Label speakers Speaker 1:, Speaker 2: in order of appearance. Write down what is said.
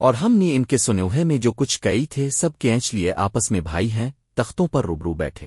Speaker 1: اور ہم نے ان کے سنوہے میں جو کچھ کئی تھے، سب کینچ لیے آپس میں بھائی ہیں، تختوں پر روبرو بیٹھے۔